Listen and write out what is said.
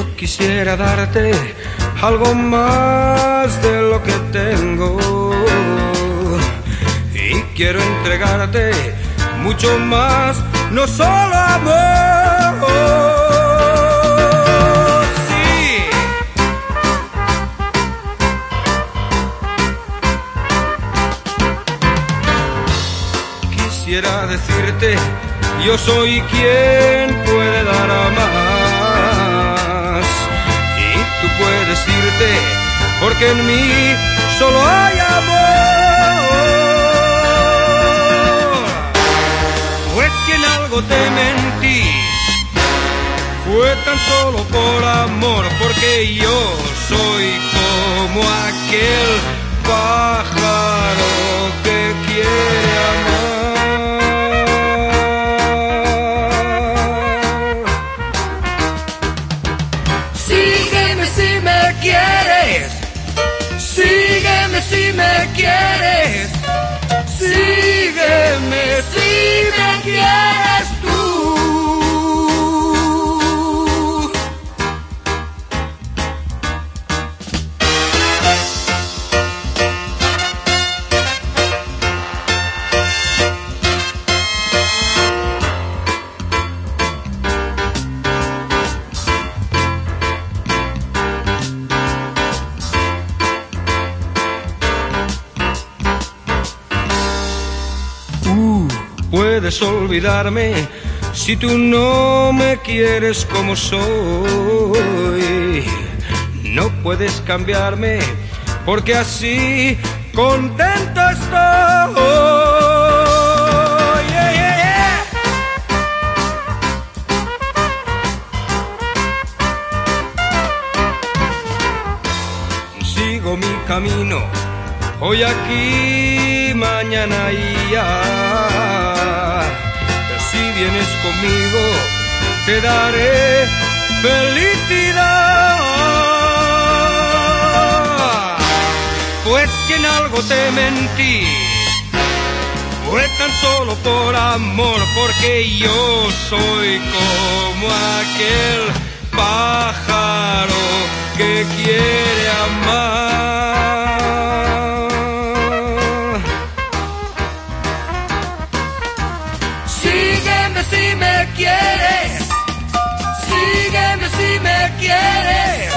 Yo quisiera darte algo más de lo que tengo. Y quiero entregarte mucho más, no solo amor. Decirte, yo soy quien porque en mí solo hay amor. Pues si en algo te mentí, fue tan solo por amor, porque yo soy como aquel pájaro si me quieres, sígueme puedes olvidarme si tú no me quieres como soy. No puedes cambiarme porque así contento estoy. Sigo mi camino, hoy aquí, mañana allá. Si vienes conmigo, te daré felicidad. Pues si en algo te mentí, fue tan solo por amor, porque yo soy como aquel pájaro que quiere quieres, sígueme si me quieres,